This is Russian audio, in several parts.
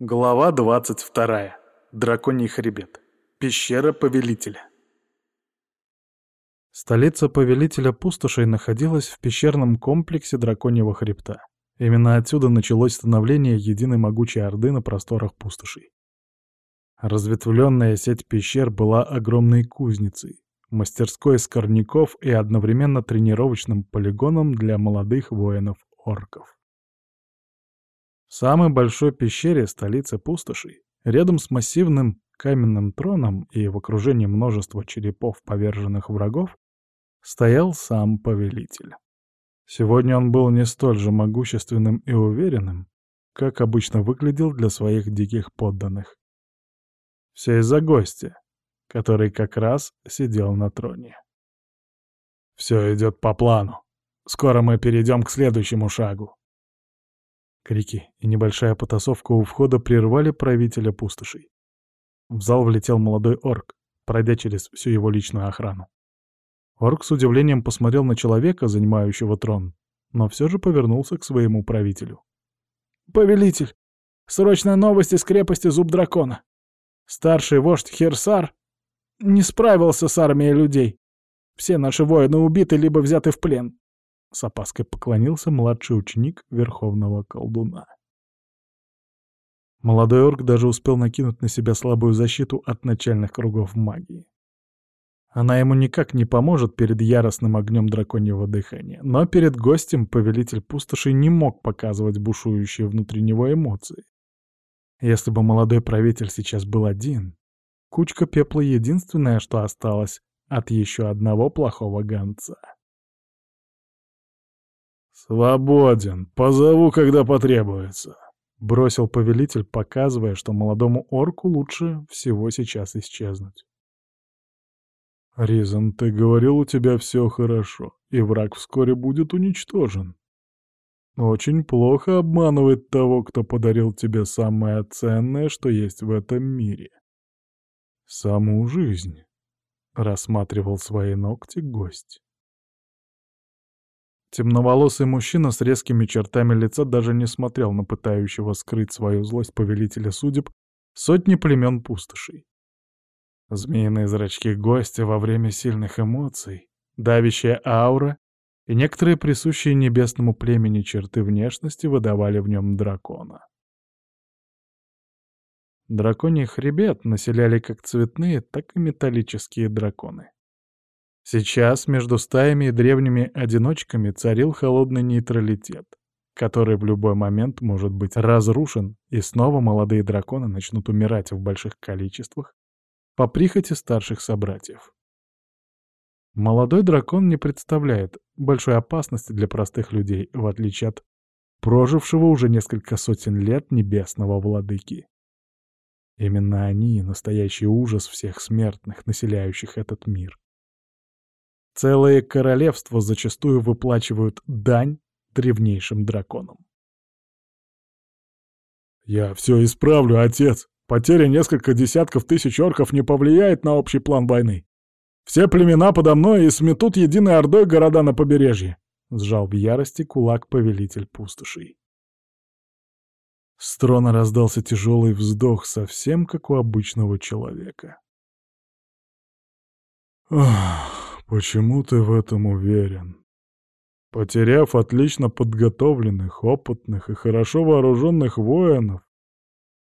Глава 22. Драконий хребет. Пещера Повелителя. Столица Повелителя Пустошей находилась в пещерном комплексе Драконьего хребта. Именно отсюда началось становление единой могучей орды на просторах пустошей. Разветвленная сеть пещер была огромной кузницей, мастерской скорняков и одновременно тренировочным полигоном для молодых воинов-орков. Самой большой пещере столицы пустошей, рядом с массивным каменным троном и в окружении множества черепов поверженных врагов, стоял сам повелитель. Сегодня он был не столь же могущественным и уверенным, как обычно выглядел для своих диких подданных. Все из-за гостя, который как раз сидел на троне. «Все идет по плану. Скоро мы перейдем к следующему шагу», Крики и небольшая потасовка у входа прервали правителя пустошей. В зал влетел молодой орк, пройдя через всю его личную охрану. Орк с удивлением посмотрел на человека, занимающего трон, но все же повернулся к своему правителю. «Повелитель! Срочная новость из крепости Зуб Дракона! Старший вождь Херсар не справился с армией людей. Все наши воины убиты либо взяты в плен. С опаской поклонился младший ученик Верховного Колдуна. Молодой орк даже успел накинуть на себя слабую защиту от начальных кругов магии. Она ему никак не поможет перед яростным огнем драконьего дыхания, но перед гостем повелитель пустоши не мог показывать бушующие внутри него эмоции. Если бы молодой правитель сейчас был один, кучка пепла — единственное, что осталось от еще одного плохого гонца. «Свободен. Позову, когда потребуется», — бросил повелитель, показывая, что молодому орку лучше всего сейчас исчезнуть. «Ризан, ты говорил, у тебя все хорошо, и враг вскоре будет уничтожен. Очень плохо обманывать того, кто подарил тебе самое ценное, что есть в этом мире. Саму жизнь», — рассматривал свои ногти гость. Темноволосый мужчина с резкими чертами лица даже не смотрел на пытающего скрыть свою злость повелителя судеб сотни племен пустошей. Змеиные зрачки гостя во время сильных эмоций, давящая аура и некоторые присущие небесному племени черты внешности выдавали в нем дракона. Драконий хребет населяли как цветные, так и металлические драконы. Сейчас между стаями и древними одиночками царил холодный нейтралитет, который в любой момент может быть разрушен, и снова молодые драконы начнут умирать в больших количествах по прихоти старших собратьев. Молодой дракон не представляет большой опасности для простых людей, в отличие от прожившего уже несколько сотен лет небесного владыки. Именно они — настоящий ужас всех смертных, населяющих этот мир. Целые королевства зачастую выплачивают дань древнейшим драконам. «Я все исправлю, отец. Потеря несколько десятков тысяч орков не повлияет на общий план войны. Все племена подо мной и сметут единой ордой города на побережье», — сжал в ярости кулак повелитель пустошей. С трона раздался тяжелый вздох, совсем как у обычного человека. «Ах!» Почему ты в этом уверен? Потеряв отлично подготовленных, опытных и хорошо вооруженных воинов,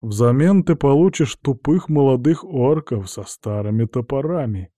взамен ты получишь тупых молодых орков со старыми топорами.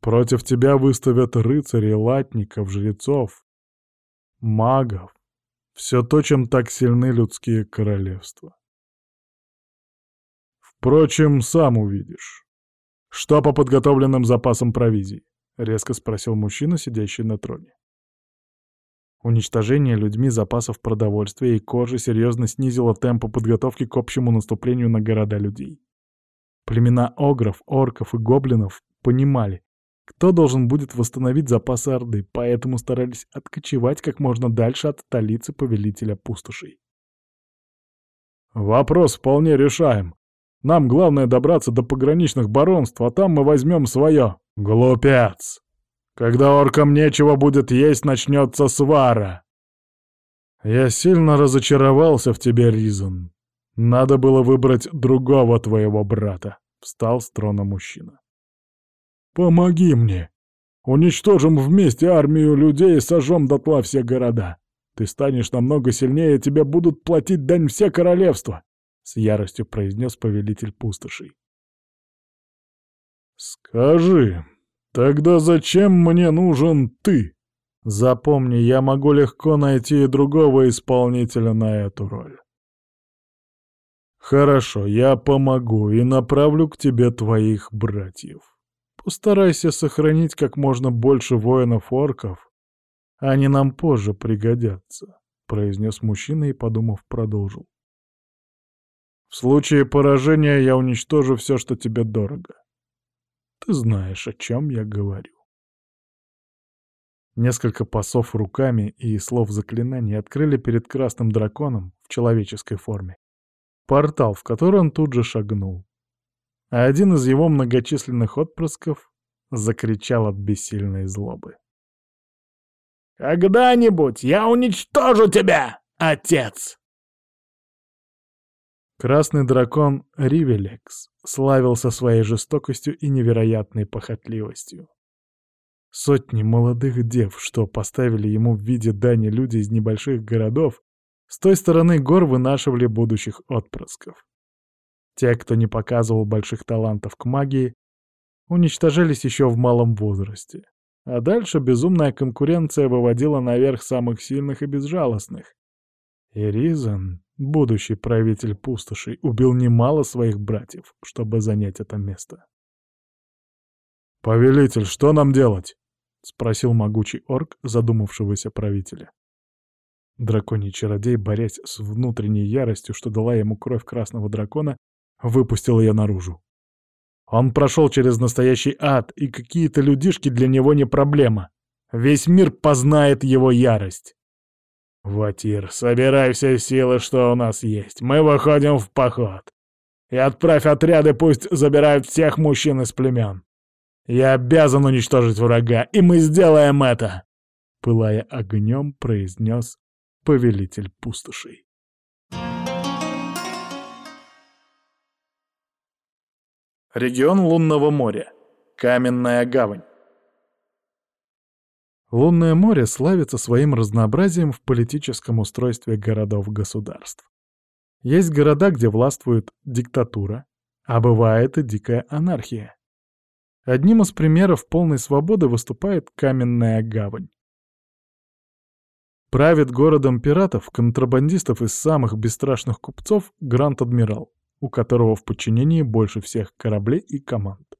Против тебя выставят рыцарей, латников, жрецов, магов, все то, чем так сильны людские королевства. Впрочем, сам увидишь. Что по подготовленным запасам провизии? — резко спросил мужчина, сидящий на троне. Уничтожение людьми запасов продовольствия и кожи серьезно снизило темпы подготовки к общему наступлению на города людей. Племена огров, орков и гоблинов понимали, кто должен будет восстановить запасы Орды, поэтому старались откочевать как можно дальше от столицы повелителя пустошей. «Вопрос вполне решаем. Нам главное добраться до пограничных баронств, а там мы возьмем свое. Глупец! Когда оркам нечего будет есть, начнется свара. Я сильно разочаровался в тебе, Ризан. Надо было выбрать другого твоего брата, — встал с трона мужчина. Помоги мне. Уничтожим вместе армию людей и сожжем дотла все города. Ты станешь намного сильнее, тебе будут платить дань все королевства, — с яростью произнес повелитель пустошей. Скажи, тогда зачем мне нужен ты? Запомни, я могу легко найти другого исполнителя на эту роль. Хорошо, я помогу и направлю к тебе твоих братьев. Постарайся сохранить как можно больше воинов-орков, они нам позже пригодятся, — произнес мужчина и, подумав, продолжил. В случае поражения я уничтожу все, что тебе дорого. Ты знаешь, о чем я говорю. Несколько пасов руками и слов заклинаний открыли перед красным драконом в человеческой форме портал, в который он тут же шагнул. А один из его многочисленных отпрысков закричал от бессильной злобы. «Когда-нибудь я уничтожу тебя, отец!» Красный дракон Ривелекс славился своей жестокостью и невероятной похотливостью. Сотни молодых дев, что поставили ему в виде дани люди из небольших городов, с той стороны гор вынашивали будущих отпрысков. Те, кто не показывал больших талантов к магии, уничтожались еще в малом возрасте. А дальше безумная конкуренция выводила наверх самых сильных и безжалостных. И Ризан, будущий правитель пустошей, убил немало своих братьев, чтобы занять это место. «Повелитель, что нам делать?» — спросил могучий орк задумавшегося правителя. Драконий чародей, борясь с внутренней яростью, что дала ему кровь красного дракона, выпустил ее наружу. Он прошел через настоящий ад, и какие-то людишки для него не проблема. Весь мир познает его ярость. «Ватир, собирай все силы, что у нас есть. Мы выходим в поход. И отправь отряды, пусть забирают всех мужчин из племен. Я обязан уничтожить врага, и мы сделаем это!» Пылая огнем, произнес повелитель пустошей. Регион Лунного моря. Каменная гавань. Лунное море славится своим разнообразием в политическом устройстве городов-государств. Есть города, где властвует диктатура, а бывает и дикая анархия. Одним из примеров полной свободы выступает Каменная гавань. Правит городом пиратов, контрабандистов и самых бесстрашных купцов Гранд-Адмирал, у которого в подчинении больше всех кораблей и команд.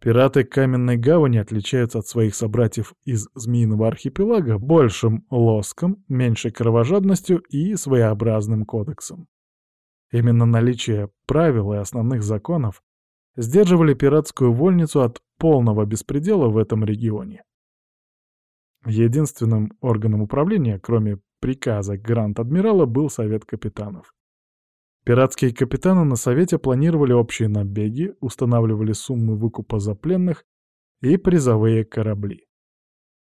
Пираты Каменной Гавани отличаются от своих собратьев из Змеиного архипелага большим лоском, меньшей кровожадностью и своеобразным кодексом. Именно наличие правил и основных законов сдерживали пиратскую вольницу от полного беспредела в этом регионе. Единственным органом управления, кроме приказа Гранд-Адмирала, был Совет Капитанов. Пиратские капитаны на Совете планировали общие набеги, устанавливали суммы выкупа за пленных и призовые корабли.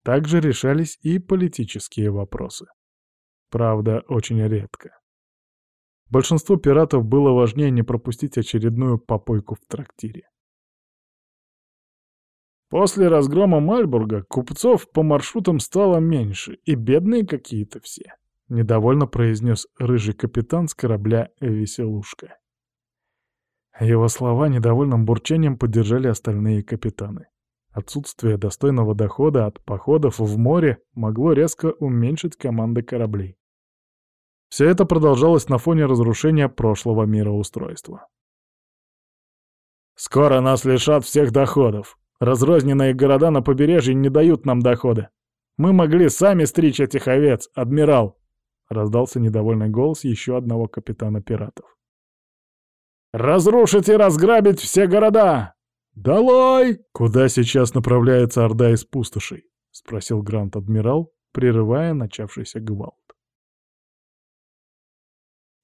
Также решались и политические вопросы. Правда, очень редко. Большинству пиратов было важнее не пропустить очередную попойку в трактире. После разгрома Мальбурга купцов по маршрутам стало меньше, и бедные какие-то все, — недовольно произнес рыжий капитан с корабля «Веселушка». Его слова недовольным бурчанием поддержали остальные капитаны. Отсутствие достойного дохода от походов в море могло резко уменьшить команды кораблей. Все это продолжалось на фоне разрушения прошлого мироустройства. «Скоро нас лишат всех доходов. Разрозненные города на побережье не дают нам дохода. Мы могли сами стричь этих овец, адмирал!» Раздался недовольный голос еще одного капитана пиратов. «Разрушить и разграбить все города!» «Долой!» «Куда сейчас направляется Орда из пустошей?» — спросил Грант-адмирал, прерывая начавшийся гвалт.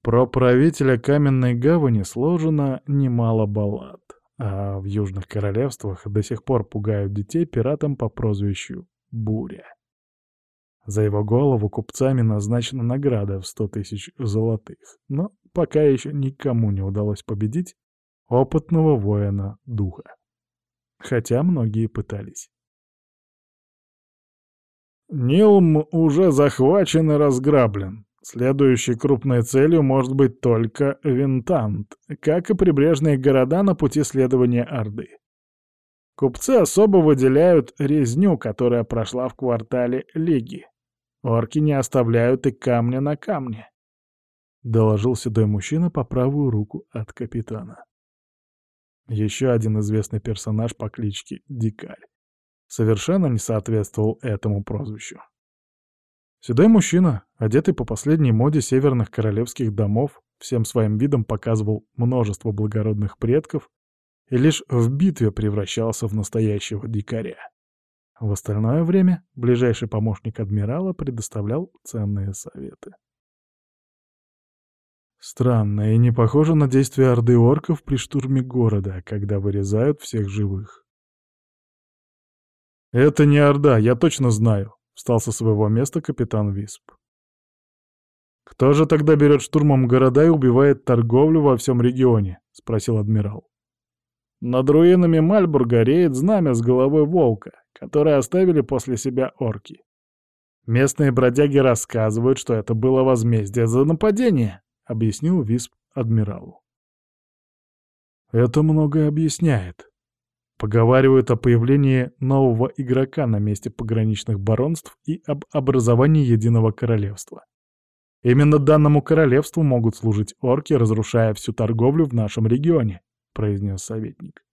Про правителя Каменной Гавани сложено немало баллад, а в Южных Королевствах до сих пор пугают детей пиратам по прозвищу Буря. За его голову купцами назначена награда в сто тысяч золотых, но пока еще никому не удалось победить опытного воина духа. Хотя многие пытались. Нилм уже захвачен и разграблен. Следующей крупной целью может быть только Винтант, как и прибрежные города на пути следования Орды. Купцы особо выделяют резню, которая прошла в квартале Лиги. Орки не оставляют и камня на камне. Доложил седой мужчина по правую руку от капитана. Еще один известный персонаж по кличке Дикарь. Совершенно не соответствовал этому прозвищу. Седой мужчина, одетый по последней моде северных королевских домов, всем своим видом показывал множество благородных предков и лишь в битве превращался в настоящего дикаря. В остальное время ближайший помощник адмирала предоставлял ценные советы. Странно и не похоже на действия орды орков при штурме города, когда вырезают всех живых. «Это не орда, я точно знаю», — встал со своего места капитан Висп. «Кто же тогда берет штурмом города и убивает торговлю во всем регионе?» — спросил адмирал. Над руинами Мальбурга реет знамя с головой волка, которое оставили после себя орки. Местные бродяги рассказывают, что это было возмездие за нападение, — объяснил Висп адмиралу. Это многое объясняет. Поговаривают о появлении нового игрока на месте пограничных баронств и об образовании единого королевства. Именно данному королевству могут служить орки, разрушая всю торговлю в нашем регионе произнес советник.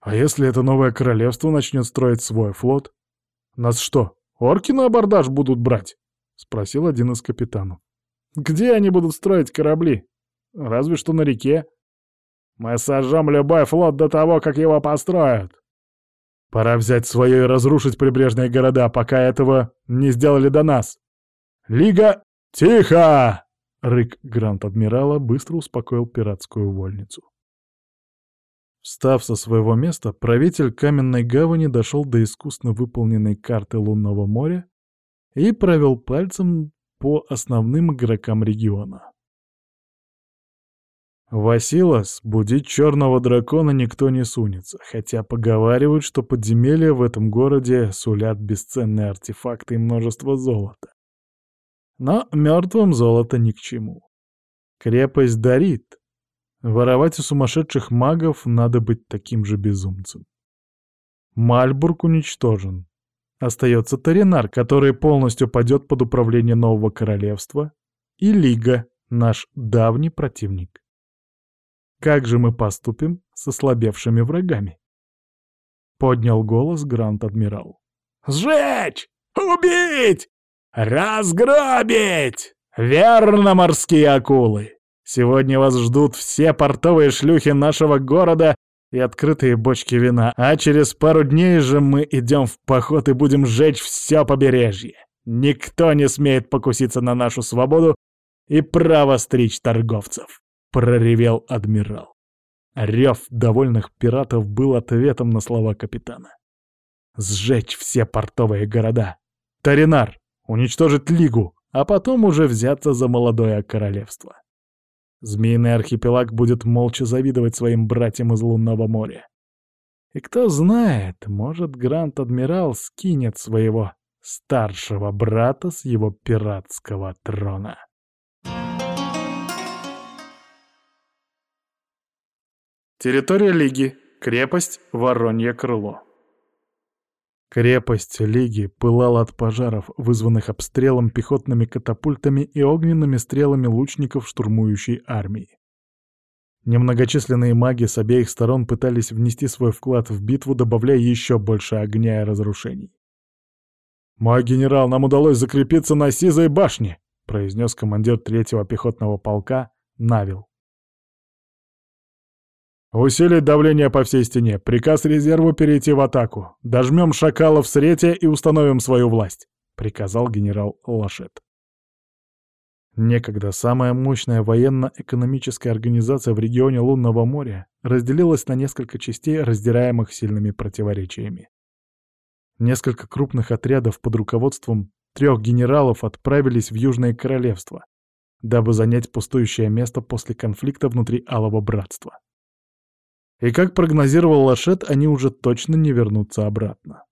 «А если это новое королевство начнет строить свой флот? Нас что, орки на абордаж будут брать?» — спросил один из капитанов. «Где они будут строить корабли? Разве что на реке. Мы сожжем любой флот до того, как его построят. Пора взять свое и разрушить прибрежные города, пока этого не сделали до нас. Лига... Тихо!» Рык Гранд-Адмирала быстро успокоил пиратскую вольницу. Встав со своего места, правитель Каменной Гавани дошел до искусно выполненной карты Лунного моря и провел пальцем по основным игрокам региона. Василос, будить черного дракона никто не сунется, хотя поговаривают, что подземелья в этом городе сулят бесценные артефакты и множество золота. Но мертвым золото ни к чему. Крепость дарит. Воровать у сумасшедших магов надо быть таким же безумцем. Мальбург уничтожен. Остается Таринар, который полностью падет под управление нового королевства, и Лига, наш давний противник. Как же мы поступим с ослабевшими врагами? Поднял голос Гранд-адмирал. «Сжечь! Убить! «Разгробить! Верно, морские акулы! Сегодня вас ждут все портовые шлюхи нашего города и открытые бочки вина, а через пару дней же мы идем в поход и будем сжечь все побережье. Никто не смеет покуситься на нашу свободу и право стричь торговцев», — проревел адмирал. Рев довольных пиратов был ответом на слова капитана. «Сжечь все портовые города! Таринар, уничтожить Лигу, а потом уже взяться за молодое королевство. Змеиный архипелаг будет молча завидовать своим братьям из Лунного моря. И кто знает, может, Гранд-Адмирал скинет своего старшего брата с его пиратского трона. Территория Лиги. Крепость Воронье Крыло. Крепость Лиги пылала от пожаров, вызванных обстрелом пехотными катапультами и огненными стрелами лучников штурмующей армии. Немногочисленные маги с обеих сторон пытались внести свой вклад в битву, добавляя еще больше огня и разрушений. «Мой генерал, нам удалось закрепиться на Сизой башне!» — произнес командир третьего пехотного полка Навил. «Усилить давление по всей стене. Приказ резерву перейти в атаку. Дожмем шакалов с рете и установим свою власть», — приказал генерал Лашет. Некогда самая мощная военно-экономическая организация в регионе Лунного моря разделилась на несколько частей, раздираемых сильными противоречиями. Несколько крупных отрядов под руководством трех генералов отправились в Южное Королевство, дабы занять пустующее место после конфликта внутри Алого Братства. И как прогнозировал Лашет, они уже точно не вернутся обратно.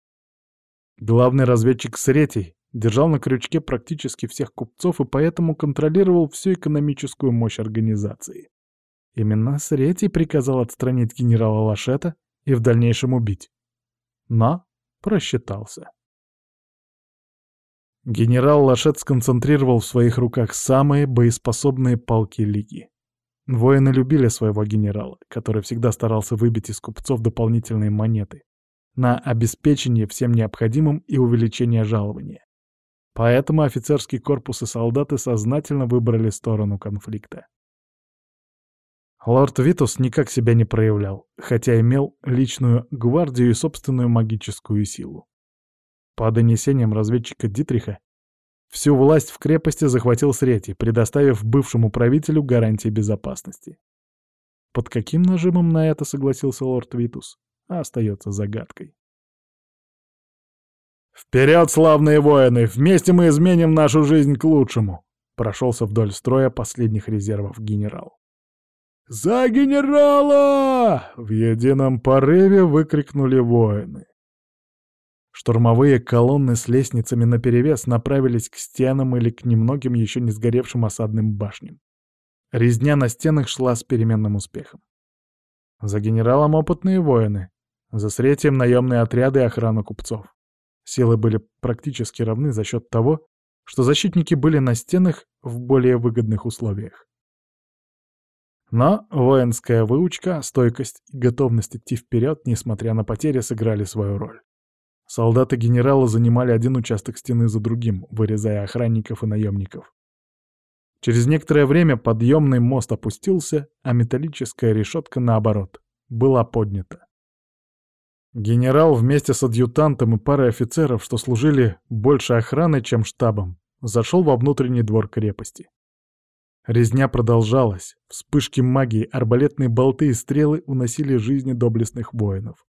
Главный разведчик Сретий держал на крючке практически всех купцов и поэтому контролировал всю экономическую мощь организации. Именно Сретий приказал отстранить генерала Лашета и в дальнейшем убить. Но просчитался. Генерал Лашет сконцентрировал в своих руках самые боеспособные палки Лиги. Воины любили своего генерала, который всегда старался выбить из купцов дополнительные монеты на обеспечение всем необходимым и увеличение жалования. Поэтому офицерский корпус и солдаты сознательно выбрали сторону конфликта. Лорд Витус никак себя не проявлял, хотя имел личную гвардию и собственную магическую силу. По донесениям разведчика Дитриха, всю власть в крепости захватил Срети, предоставив бывшему правителю гарантии безопасности. Под каким нажимом на это согласился лорд Витус, остается загадкой. «Вперед, славные воины! Вместе мы изменим нашу жизнь к лучшему!» Прошелся вдоль строя последних резервов генерал. «За генерала!» — в едином порыве выкрикнули воины. Штурмовые колонны с лестницами наперевес направились к стенам или к немногим еще не сгоревшим осадным башням. Резня на стенах шла с переменным успехом. За генералом опытные воины, за сретием наемные отряды и охрана купцов. Силы были практически равны за счет того, что защитники были на стенах в более выгодных условиях. Но воинская выучка, стойкость и готовность идти вперед, несмотря на потери, сыграли свою роль. Солдаты генерала занимали один участок стены за другим, вырезая охранников и наемников. Через некоторое время подъемный мост опустился, а металлическая решетка, наоборот, была поднята. Генерал вместе с адъютантом и парой офицеров, что служили больше охраной, чем штабом, зашел во внутренний двор крепости. Резня продолжалась. Вспышки магии, арбалетные болты и стрелы уносили жизни доблестных воинов.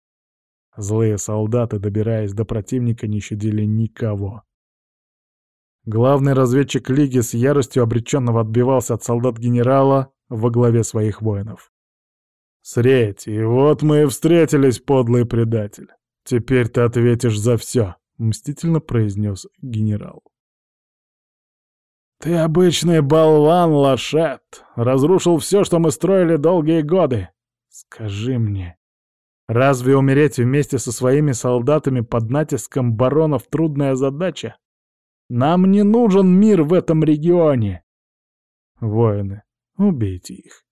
Злые солдаты, добираясь до противника, не щадили никого. Главный разведчик Лиги с яростью обреченного отбивался от солдат генерала во главе своих воинов. «Средь, и вот мы и встретились, подлый предатель. Теперь ты ответишь за все», — мстительно произнес генерал. «Ты обычный болван, Лошет! Разрушил все, что мы строили долгие годы! Скажи мне, разве умереть вместе со своими солдатами под натиском баронов трудная задача? Нам не нужен мир в этом регионе!» «Воины, убейте их!»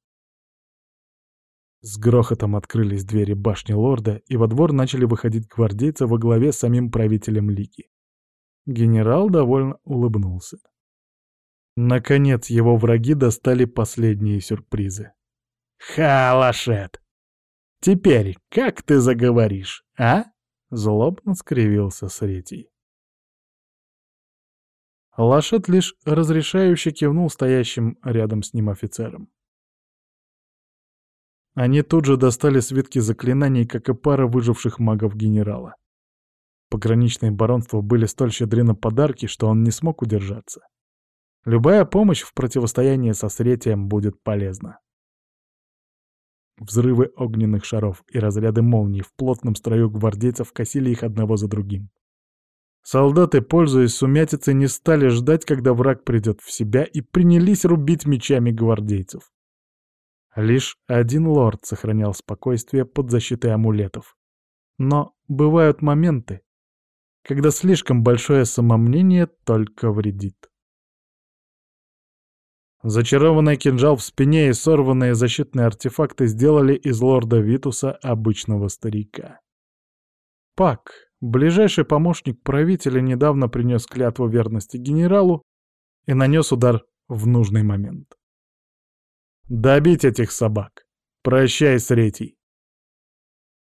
С грохотом открылись двери башни лорда, и во двор начали выходить гвардейцы во главе с самим правителем Лиги. Генерал довольно улыбнулся. Наконец его враги достали последние сюрпризы. «Ха, лошет! Теперь как ты заговоришь, а?» Злобно скривился Сретий. Лошад лишь разрешающе кивнул стоящим рядом с ним офицерам. Они тут же достали свитки заклинаний, как и пара выживших магов генерала. Пограничные баронства были столь щедры на подарки, что он не смог удержаться. Любая помощь в противостоянии со Сретием будет полезна. Взрывы огненных шаров и разряды молний в плотном строю гвардейцев косили их одного за другим. Солдаты, пользуясь сумятицей, не стали ждать, когда враг придет в себя, и принялись рубить мечами гвардейцев. Лишь один лорд сохранял спокойствие под защитой амулетов. Но бывают моменты, когда слишком большое самомнение только вредит. Зачарованный кинжал в спине и сорванные защитные артефакты сделали из лорда Витуса обычного старика. Пак, ближайший помощник правителя, недавно принес клятву верности генералу и нанес удар в нужный момент. «Добить этих собак! Прощай, Сретий!»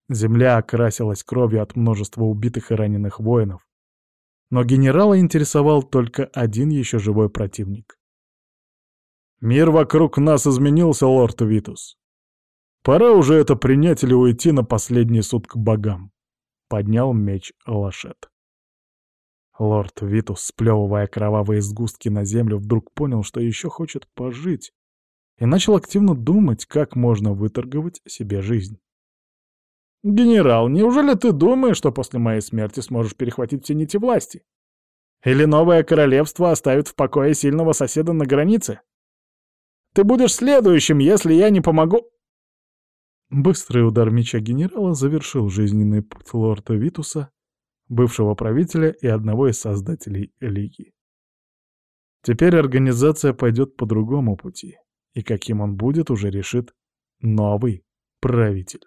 Земля окрасилась кровью от множества убитых и раненых воинов, но генерала интересовал только один еще живой противник. Мир вокруг нас изменился, лорд Витус. Пора уже это принять или уйти на последний суд к богам. поднял меч Лашет. Лорд Витус, сплевывая кровавые сгустки на землю, вдруг понял, что еще хочет пожить, и начал активно думать, как можно выторговать себе жизнь. «Генерал, неужели ты думаешь, что после моей смерти сможешь перехватить все нити власти? Или новое королевство оставит в покое сильного соседа на границе? Ты будешь следующим, если я не помогу...» Быстрый удар меча генерала завершил жизненный путь лорда Витуса, бывшего правителя и одного из создателей Лиги. Теперь организация пойдет по другому пути, и каким он будет, уже решит новый правитель.